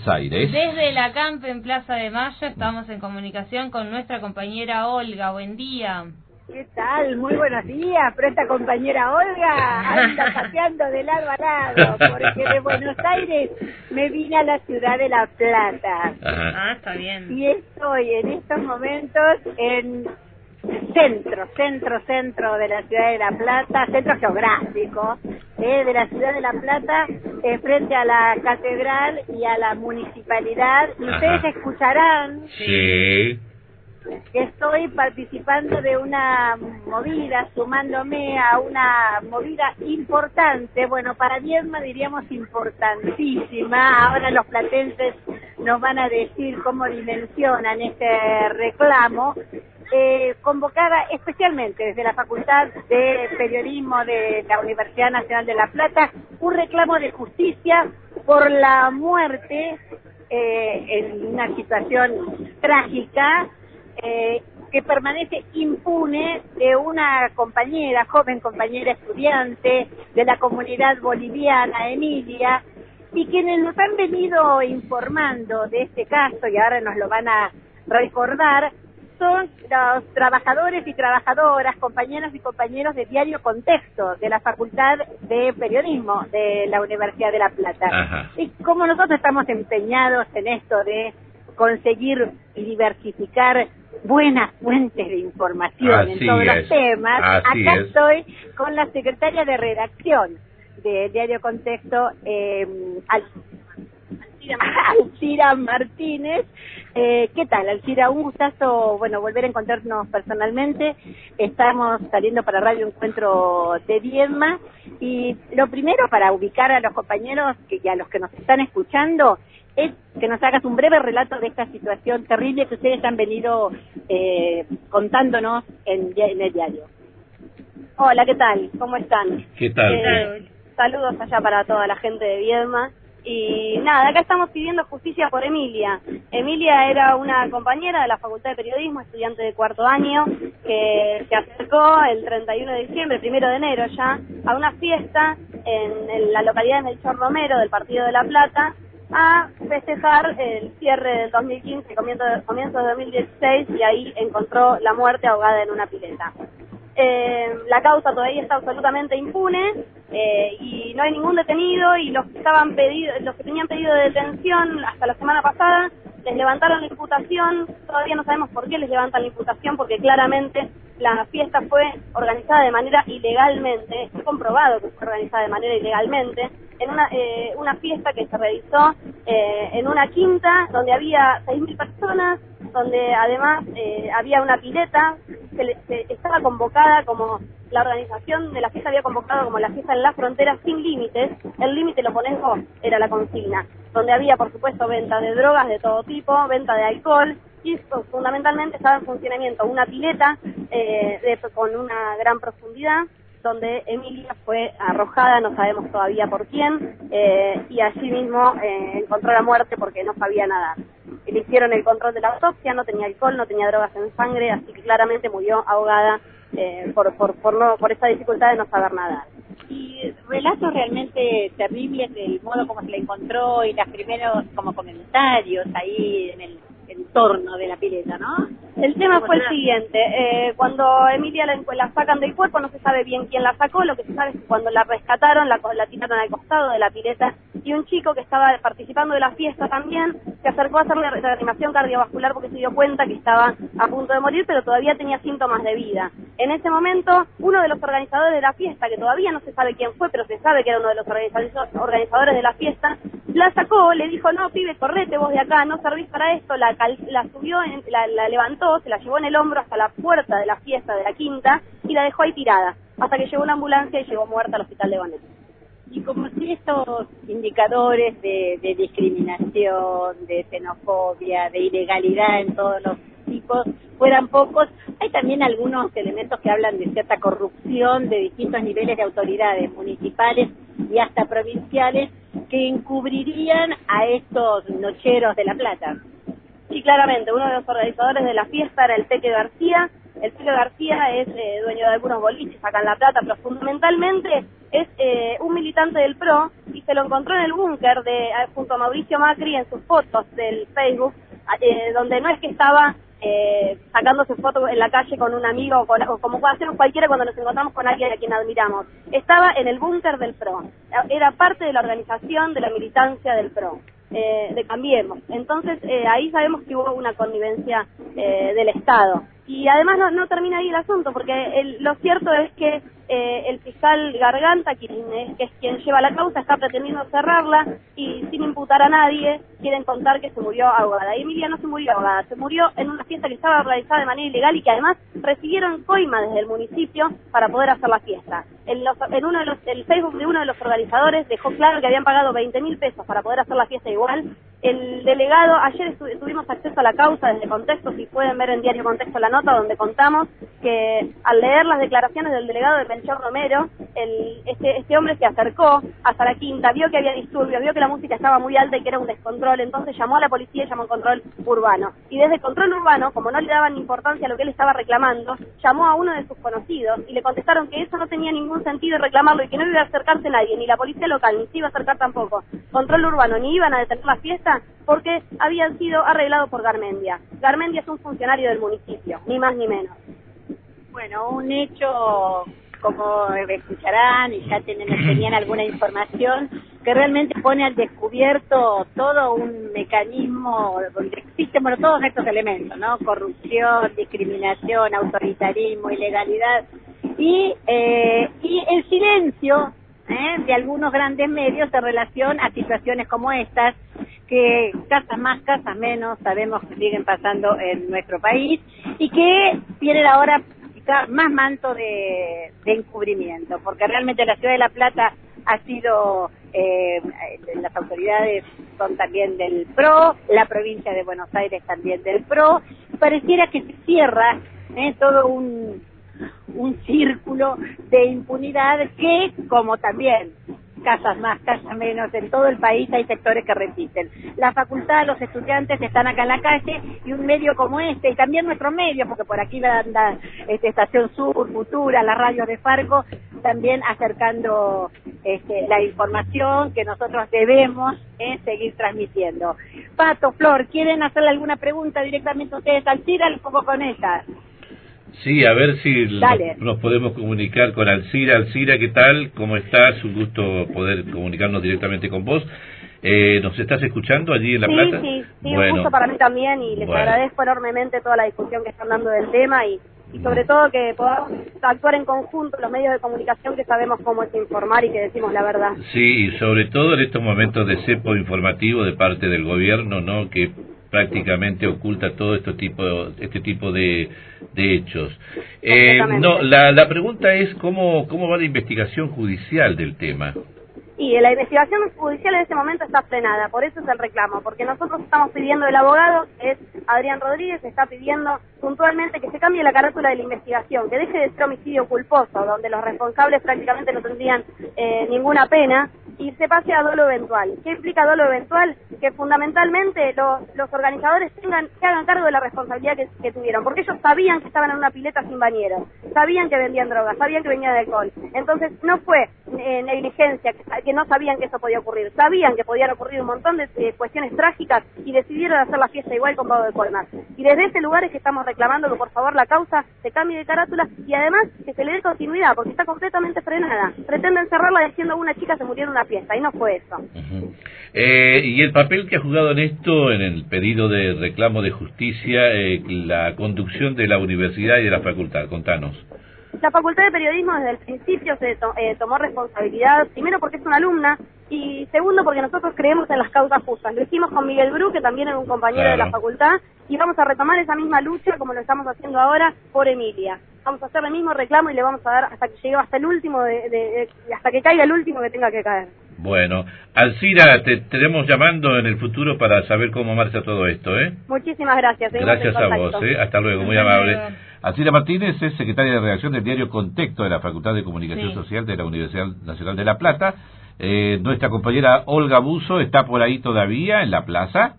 Buenos Aires. Desde la CAMP en Plaza de Mayo estamos en comunicación con nuestra compañera Olga. Buen día. ¿Qué tal? Muy buenos días. Pero esta compañera Olga anda paseando de lado a lado, porque de Buenos Aires me vine a la ciudad de La Plata. Ah, está bien. Y estoy en estos momentos en centro, centro, centro de la ciudad de La Plata, centro geográfico eh, de la ciudad de La Plata, eh, frente a la catedral y a la municipalidad. Y ustedes escucharán Sí. que estoy participando de una movida, sumándome a una movida importante, bueno, para Viedma diríamos importantísima, ahora los platenses nos van a decir cómo dimensionan este reclamo, eh, convocada especialmente desde la Facultad de Periodismo de la Universidad Nacional de La Plata, un reclamo de justicia por la muerte eh, en una situación trágica eh, que permanece impune de una compañera, joven compañera estudiante de la comunidad boliviana, Emilia, y quienes nos han venido informando de este caso, y ahora nos lo van a recordar, son los trabajadores y trabajadoras, compañeros y compañeros de Diario Contexto, de la Facultad de Periodismo de la Universidad de La Plata. Ajá. Y como nosotros estamos empeñados en esto de conseguir y diversificar buenas fuentes de información Así en todos es, los temas, así acá es. estoy con la secretaria de redacción de Diario Contexto, eh, Alcira Martínez. Eh, ¿Qué tal, Alcira? Un gustazo, bueno, volver a encontrarnos personalmente. Estamos saliendo para Radio Encuentro de Viedma. Y lo primero, para ubicar a los compañeros que, y a los que nos están escuchando, es que nos hagas un breve relato de esta situación terrible que ustedes han venido eh, contándonos en, el diario. Hola, ¿qué tal? ¿Cómo están? ¿Qué tal? Eh, saludos allá para toda la gente de Viedma. Y nada, acá estamos pidiendo justicia por Emilia. Emilia era una compañera de la Facultad de Periodismo, estudiante de cuarto año, que se acercó el 31 de diciembre, primero de enero ya, a una fiesta en, la localidad de Melchor Romero del Partido de La Plata a festejar el cierre del 2015, comienzo comienzo de 2016, y ahí encontró la muerte ahogada en una pileta. Eh, la causa todavía está absolutamente impune eh, y no hay ningún detenido y los que estaban pedido, los que tenían pedido de detención hasta la semana pasada les levantaron la imputación, todavía no sabemos por qué les levantan la imputación porque claramente la fiesta fue organizada de manera ilegalmente, está comprobado que fue organizada de manera ilegalmente, en una, eh, una fiesta que se realizó eh, en una quinta donde había 6.000 personas, donde además eh, había una pileta, se, le- se- estaba convocada como la organización de la fiesta había convocado como la fiesta en las fronteras sin límites, el límite lo pones vos, era la consigna, donde había por supuesto venta de drogas de todo tipo, venta de alcohol y fu- fundamentalmente estaba en funcionamiento una pileta eh, de- con una gran profundidad donde Emilia fue arrojada, no sabemos todavía por quién, eh, y allí mismo eh, encontró la muerte porque no sabía nadar. Le hicieron el control de la autopsia, no tenía alcohol, no tenía drogas en sangre, así que claramente murió ahogada eh, por, por, por, no, por esa dificultad de no saber nadar. Y relatos realmente terribles del modo como se la encontró y los primeros como comentarios ahí en el entorno de la pileta, ¿no? El tema fue el siguiente, eh, cuando Emilia la, la sacan del cuerpo no se sabe bien quién la sacó, lo que se sabe es que cuando la rescataron la, la tiraron al costado de la pileta y un chico que estaba participando de la fiesta también se acercó a hacerle reanimación cardiovascular porque se dio cuenta que estaba a punto de morir pero todavía tenía síntomas de vida. En ese momento uno de los organizadores de la fiesta, que todavía no se sabe quién fue pero se sabe que era uno de los organiza- organizadores de la fiesta, la sacó, le dijo no pibe correte vos de acá, no servís para esto, la, cal- la subió, en- la, la levantó, se la llevó en el hombro hasta la puerta de la fiesta de la quinta y la dejó ahí tirada, hasta que llegó una ambulancia y llegó muerta al hospital de Bonet. Y como si estos indicadores de, de discriminación, de xenofobia, de ilegalidad en todos los fueran pocos, hay también algunos elementos que hablan de cierta corrupción de distintos niveles de autoridades municipales y hasta provinciales que encubrirían a estos nocheros de La Plata. Sí, claramente, uno de los organizadores de la fiesta era el Peque García. El Peque García es eh, dueño de algunos boliches acá en La Plata, pero fundamentalmente es eh, un militante del PRO y se lo encontró en el búnker junto a Mauricio Macri en sus fotos del Facebook, eh, donde no es que estaba eh, sacándose fotos en la calle con un amigo o, como puede hacer cualquiera cuando nos encontramos con alguien a quien admiramos. Estaba en el búnker del PRO, era parte de la organización de la militancia del PRO. Eh, de Cambiemos. Entonces, eh, ahí sabemos que hubo una connivencia eh, del Estado. Y además no, no termina ahí el asunto, porque el, lo cierto es que eh, el fiscal Garganta, quien que es quien lleva la causa, está pretendiendo cerrarla y sin imputar a nadie quieren contar que se murió ahogada. Y Emilia no se murió ahogada, se murió en una fiesta que estaba realizada de manera ilegal y que además recibieron coima desde el municipio para poder hacer la fiesta. En, los, en uno de los, el Facebook de uno de los organizadores dejó claro que habían pagado 20 mil pesos para poder hacer la fiesta igual. El delegado, ayer tuvimos acceso a la causa desde Contexto, si pueden ver en Diario Contexto la nota donde contamos que al leer las declaraciones del delegado de Romero, el, este, este hombre se acercó hasta la quinta, vio que había disturbios, vio que la música estaba muy alta y que era un descontrol, entonces llamó a la policía y llamó a control urbano. Y desde control urbano, como no le daban importancia a lo que él estaba reclamando, llamó a uno de sus conocidos y le contestaron que eso no tenía ningún sentido reclamarlo y que no iba a acercarse nadie, ni la policía local, ni se iba a acercar tampoco. Control urbano, ni iban a detener la fiesta porque habían sido arreglados por Garmendia. Garmendia es un funcionario del municipio, ni más ni menos. Bueno, un hecho como escucharán y ya tienen, tenían alguna información, que realmente pone al descubierto todo un mecanismo donde existen bueno, todos estos elementos, ¿no? Corrupción, discriminación, autoritarismo, ilegalidad y, eh, y el silencio ¿eh? de algunos grandes medios en relación a situaciones como estas, que casas más, casas menos, sabemos que siguen pasando en nuestro país y que tienen ahora más manto de, encubrimiento, porque realmente la ciudad de La Plata ha sido, eh, las autoridades son también del PRO, la provincia de Buenos Aires también del PRO, pareciera que se cierra eh, todo un, un círculo de impunidad que, como también casas más, casas menos, en todo el país hay sectores que repiten. La facultad, los estudiantes están acá en la calle y un medio como este, y también nuestro medio, porque por aquí anda este, Estación Sur, Futura, la radio de Farco, también acercando este, la información que nosotros debemos eh, seguir transmitiendo. Pato, Flor, ¿quieren hacerle alguna pregunta directamente a ustedes al un poco con ella? Sí, a ver si nos, podemos comunicar con Alcira. Alcira, ¿qué tal? ¿Cómo estás? Un gusto poder comunicarnos directamente con vos. Eh, ¿Nos estás escuchando allí en La Plata? Sí, sí, un gusto para mí también y les agradezco enormemente toda la discusión que están dando del tema y, y sobre todo que podamos actuar en conjunto los medios de comunicación que sabemos cómo es informar y que decimos la verdad. Sí, y sobre todo en estos momentos de cepo informativo de parte del gobierno, ¿no? Que prácticamente oculta todo este tipo este tipo de, de hechos. Eh, no, la, la pregunta es cómo cómo va la investigación judicial del tema. Y la investigación judicial en este momento está frenada, por eso es el reclamo, porque nosotros estamos pidiendo, el abogado es Adrián Rodríguez, está pidiendo puntualmente que se cambie la carátula de la investigación, que deje de ser homicidio culposo, donde los responsables prácticamente no tendrían eh, ninguna pena, y se pase a dolo eventual. ¿Qué implica dolo eventual? Que fundamentalmente los, organizadores tengan que hagan cargo de la responsabilidad que, tuvieron, porque ellos sabían que estaban en una pileta sin bañeros, sabían que vendían drogas, sabían que venía de alcohol. Entonces no fue eh, negligencia, que, no sabían que eso podía ocurrir, sabían que podían ocurrir un montón de cuestiones trágicas y decidieron hacer la fiesta igual con Pablo de Colmar. Y desde ese lugar es que estamos reclamando que por favor la causa se cambie de carátula y además que se le dé continuidad, porque está completamente frenada. Pretenden cerrarla diciendo una chica se murió en una fiesta, y no fue eso. Eh, y el papel que ha jugado en esto, en el pedido de reclamo de justicia, eh, la conducción de la universidad y de la facultad, contanos. La Facultad de Periodismo desde el principio se eh, tomó responsabilidad, primero porque es una alumna y segundo porque nosotros creemos en las causas justas. Lo hicimos con Miguel Bru, que también es un compañero de la facultad, y vamos a retomar esa misma lucha como lo estamos haciendo ahora por Emilia. Vamos a hacer el mismo reclamo y le vamos a dar hasta que llegue hasta el último, de, hasta que caiga el último que tenga que caer. Bueno, Alcira, te estaremos llamando en el futuro para saber cómo marcha todo esto, ¿eh? Muchísimas gracias. Gracias a vos, ¿eh? Hasta luego, muy amable. Alcira Martínez es secretaria de redacción del diario Contexto de la Facultad de Comunicación Social de la Universidad Nacional de La Plata. Eh, nuestra compañera Olga Buzo está por ahí todavía en la plaza.